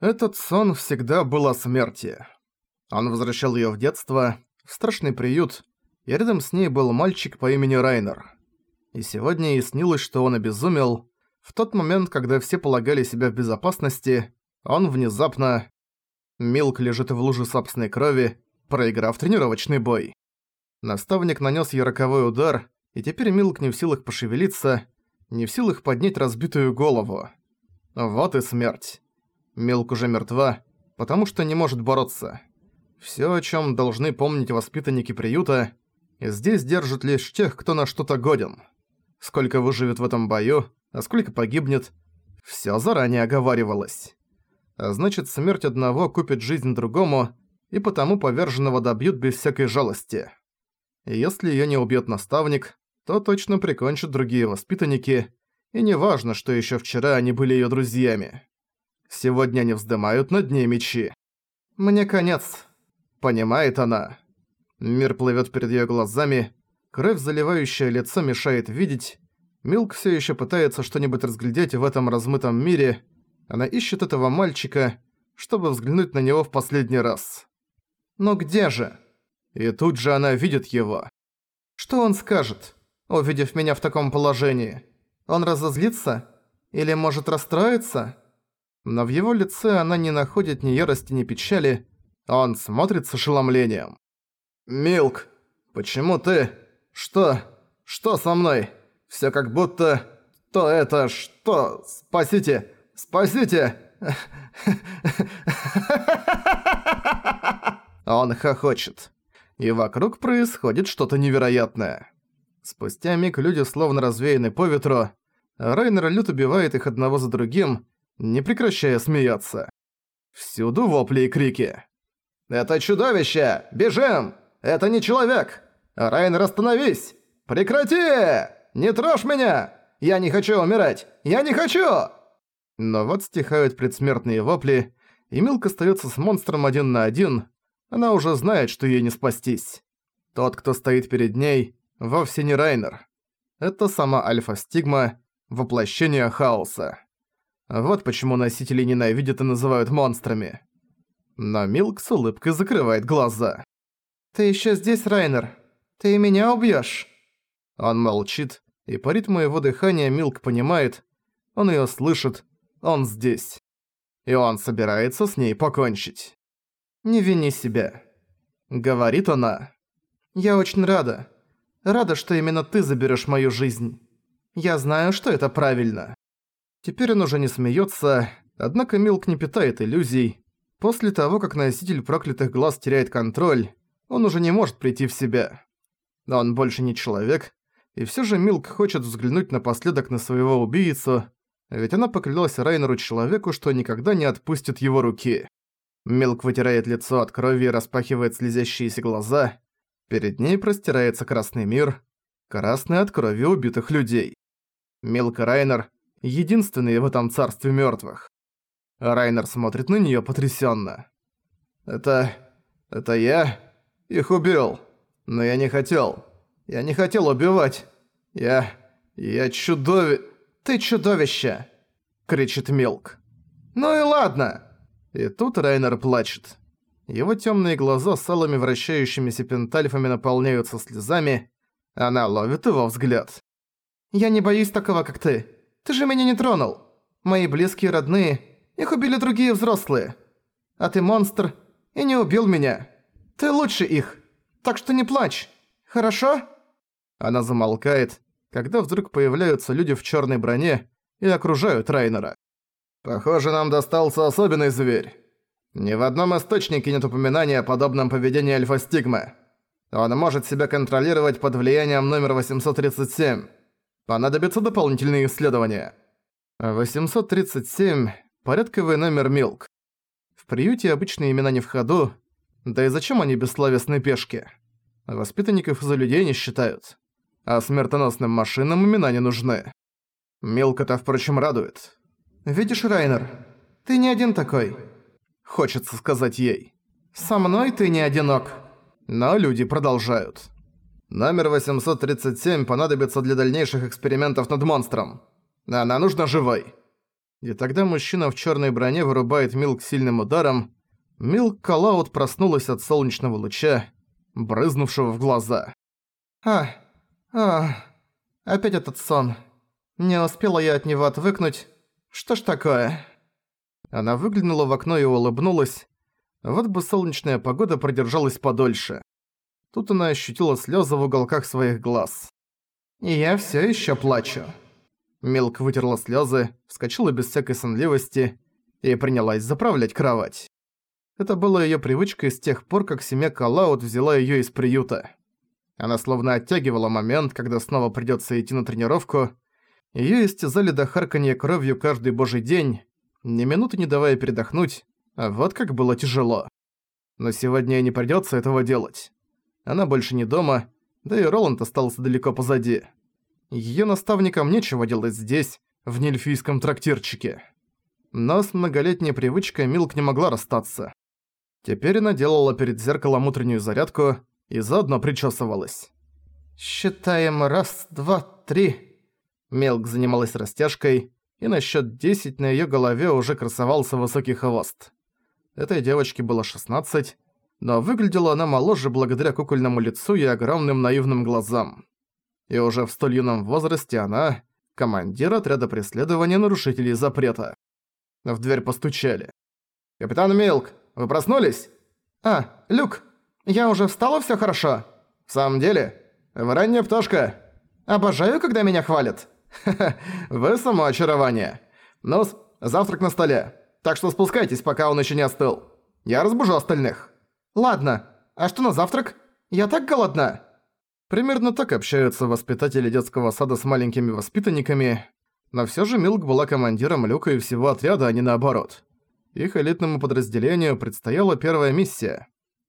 Этот сон всегда был о смерти. Он возвращал её в детство, в страшный приют, и рядом с ней был мальчик по имени Райнер. И сегодня ей снилось, что он обезумел. В тот момент, когда все полагали себя в безопасности, он внезапно... Милк лежит в луже собственной крови, проиграв тренировочный бой. Наставник нанес ей роковой удар, и теперь Милк не в силах пошевелиться, не в силах поднять разбитую голову. Вот и смерть. Милк уже мертва, потому что не может бороться. Всё, о чём должны помнить воспитанники приюта, здесь держат лишь тех, кто на что-то годен. Сколько выживет в этом бою, а сколько погибнет, всё заранее оговаривалось. А значит, смерть одного купит жизнь другому, и потому поверженного добьют без всякой жалости. И если её не убьёт наставник, то точно прикончат другие воспитанники, и неважно, что ещё вчера они были её друзьями. Сегодня они вздымают над ней мечи. Мне конец. Понимает она. Мир плывет перед ее глазами, кровь, заливающая лицо, мешает видеть. Милк все еще пытается что-нибудь разглядеть в этом размытом мире. Она ищет этого мальчика, чтобы взглянуть на него в последний раз. Но где же? И тут же она видит его. Что он скажет, увидев меня в таком положении? Он разозлится? Или может расстроиться? Но в его лице она не находит ни ярости, ни печали, он смотрит с ошеломлением. «Милк, почему ты... Что? Что со мной? Всё как будто... То это... Что? Спасите! Спасите!» Он хохочет. И вокруг происходит что-то невероятное. Спустя миг люди словно развеяны по ветру. Райнер Лют убивает их одного за другим, не прекращая смеяться. Всюду вопли и крики. «Это чудовище! Бежим! Это не человек! Райнер, остановись! Прекрати! Не трожь меня! Я не хочу умирать! Я не хочу!» Но вот стихают предсмертные вопли, и Милк остается с монстром один на один. Она уже знает, что ей не спастись. Тот, кто стоит перед ней, вовсе не Райнер. Это сама Альфа-Стигма, воплощение хаоса. Вот почему носители ненавидят и называют монстрами. Но Милк с улыбкой закрывает глаза. «Ты ещё здесь, Райнер? Ты меня убьёшь?» Он молчит, и по ритму его дыхания Милк понимает, он её слышит, он здесь. И он собирается с ней покончить. «Не вини себя», — говорит она. «Я очень рада. Рада, что именно ты заберёшь мою жизнь. Я знаю, что это правильно». Теперь он уже не смеется, однако Милк не питает иллюзий. После того, как носитель проклятых глаз теряет контроль, он уже не может прийти в себя. Но он больше не человек, и все же Милк хочет взглянуть напоследок на своего убийцу, ведь она поклялась Райнеру человеку, что никогда не отпустит его руки. Милк вытирает лицо от крови и распахивает слезящиеся глаза. Перед ней простирается красный мир, красный от крови убитых людей. Милк и Райнер единственные в этом царстве мёртвых. Райнер смотрит на неё потрясённо. «Это... это я? Их убил. Но я не хотел. Я не хотел убивать. Я... я чудови... Ты чудовище!» — кричит Милк. «Ну и ладно!» И тут Райнер плачет. Его тёмные глаза с алыми вращающимися пентальфами наполняются слезами. Она ловит его взгляд. «Я не боюсь такого, как ты. Ты же меня не тронул. Мои близкие родные, их убили другие взрослые. А ты монстр и не убил меня. Ты лучше их. Так что не плачь. Хорошо?» Она замолкает, когда вдруг появляются люди в черной броне и окружают Райнера. «Похоже, нам достался особенный зверь. Ни в одном источнике нет упоминания о подобном поведении Альфа-Стигмы. Он может себя контролировать под влиянием номер 837. Понадобятся дополнительные исследования. 837. Порядковый номер Милк. В приюте обычные имена не в ходу. Да и зачем они бессловесные пешки? Воспитанников за людей не считают. А смертоносным машинам имена не нужны. Милк это, впрочем, радует. «Видишь, Райнер, ты не один такой», — хочется сказать ей. «Со мной ты не одинок». Но люди продолжают. Номер 837 понадобится для дальнейших экспериментов над монстром. Она нужна живой. И тогда мужчина в черной броне вырубает Милк сильным ударом. Милк Калаут проснулась от солнечного луча, брызнувшего в глаза. «А, а, опять этот сон. Не успела я от него отвыкнуть. Что ж такое?» Она выглянула в окно и улыбнулась. Вот бы солнечная погода продержалась подольше. Тут она ощутила слезы в уголках своих глаз. «И я все еще плачу». Милк вытерла слезы, вскочила без всякой сонливости и принялась заправлять кровать. Это было ее привычкой с тех пор, как семья Калаут взяла ее из приюта. Она словно оттягивала момент, когда снова придется идти на тренировку. Ее истязали до харканья кровью каждый божий день, ни минуты не давая передохнуть, а вот как было тяжело. Но сегодня не придётся этого делать. Она больше не дома, да и Роланд остался далеко позади. Её наставникам нечего делать здесь, в нельфийском трактирчике. Но с многолетней привычкой Милк не могла расстаться. Теперь она делала перед зеркалом утреннюю зарядку и заодно причесывалась. «Считаем раз, два, три». Мелк занималась растяжкой, и на счёт 10 на её голове уже красовался высокий хвост. Этой девочке было 16, но выглядела она моложе благодаря кукольному лицу и огромным наивным глазам. И уже в столь юном возрасте она – командир отряда преследования нарушителей запрета. В дверь постучали. «Капитан Милк, вы проснулись?» «А, Люк, я уже встала, всё хорошо?» «В самом деле? Вы ранняя пташка. Обожаю, когда меня хвалят». «Ха-ха, вы само очарование. ну завтрак на столе. Так что спускайтесь, пока он ещё не остыл. Я разбужу остальных». «Ладно. А что на завтрак? Я так голодна». Примерно так общаются воспитатели детского сада с маленькими воспитанниками, но всё же Милк была командиром Люка и всего отряда, а не наоборот. Их элитному подразделению предстояла первая миссия.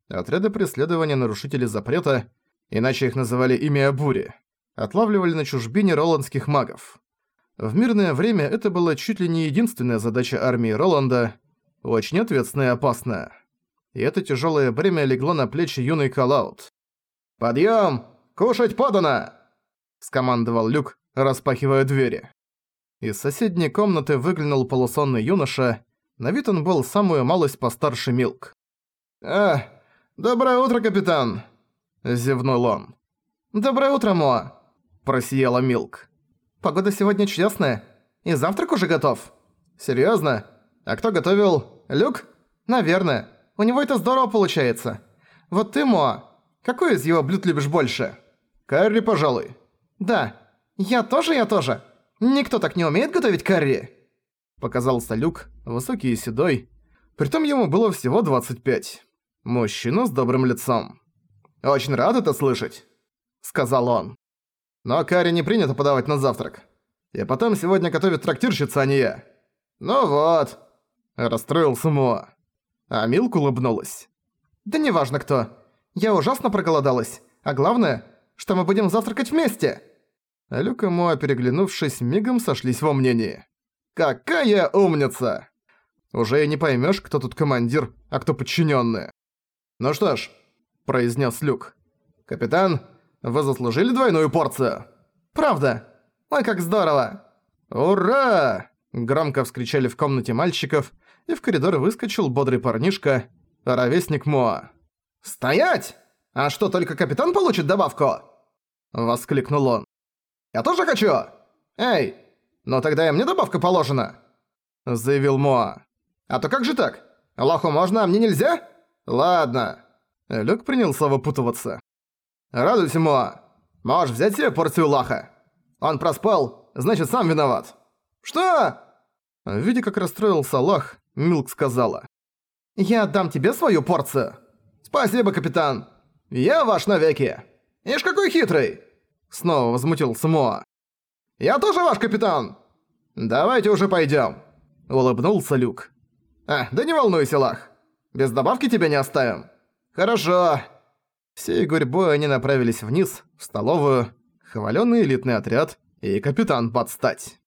Отряды преследования нарушителей запрета, иначе их называли имя Бури отлавливали на чужбине роландских магов. В мирное время это была чуть ли не единственная задача армии Роланда, очень ответственная и опасная. И это тяжелое бремя легло на плечи юной Калаут. «Подъем! Кушать подано!» – скомандовал Люк, распахивая двери. Из соседней комнаты выглянул полусонный юноша, на вид он был самую малость постарше Милк. «А, доброе утро, капитан!» – зевнул он. «Доброе утро, Моа!» просияла Милк. «Погода сегодня чудесная, и завтрак уже готов». «Серьёзно? А кто готовил? Люк?» «Наверное. У него это здорово получается. Вот ты, Моа, какой из его блюд любишь больше?» «Карри, пожалуй». «Да. Я тоже, я тоже. Никто так не умеет готовить карри». Показался Люк, высокий и седой. Притом ему было всего 25. Мужчина с добрым лицом. «Очень рад это слышать», — сказал он. Но карри не принято подавать на завтрак. И потом сегодня готовит трактирщица, а не я. Ну вот. Расстроился Моа. А Милк улыбнулась. Да неважно кто. Я ужасно проголодалась. А главное, что мы будем завтракать вместе. Люк и Моа, переглянувшись, мигом сошлись во мнении. «Какая умница!» Уже и не поймешь, кто тут командир, а кто подчиненный. «Ну что ж», — произнес Люк. «Капитан, вы заслужили двойную порцию?» «Правда? Ой, как здорово!» «Ура!» – громко вскричали в комнате мальчиков, и в коридор выскочил бодрый парнишка, ровесник Моа. «Стоять! А что, только капитан получит добавку?» – воскликнул он. «Я тоже хочу! Эй, ну тогда и мне добавка положена!» – заявил Моа. «А то как же так? Лоху можно, а мне нельзя? Ладно». Люк принялся выпутываться. «Радуйся, Моа. Можешь взять себе порцию лаха. Он проспал, значит, сам виноват». «Что?» Видя, как расстроился Лах, Милк сказала. «Я отдам тебе свою порцию». «Спасибо, капитан. Я ваш навеки. Ишь, какой хитрый!» Снова возмутился Моа. «Я тоже ваш капитан!» «Давайте уже пойдем. улыбнулся Люк. «А, да не волнуйся, Лах. Без добавки тебя не оставим». «Хорошо. Всей гурьбой они направились вниз, в столовую, хвалёный элитный отряд и капитан подстать.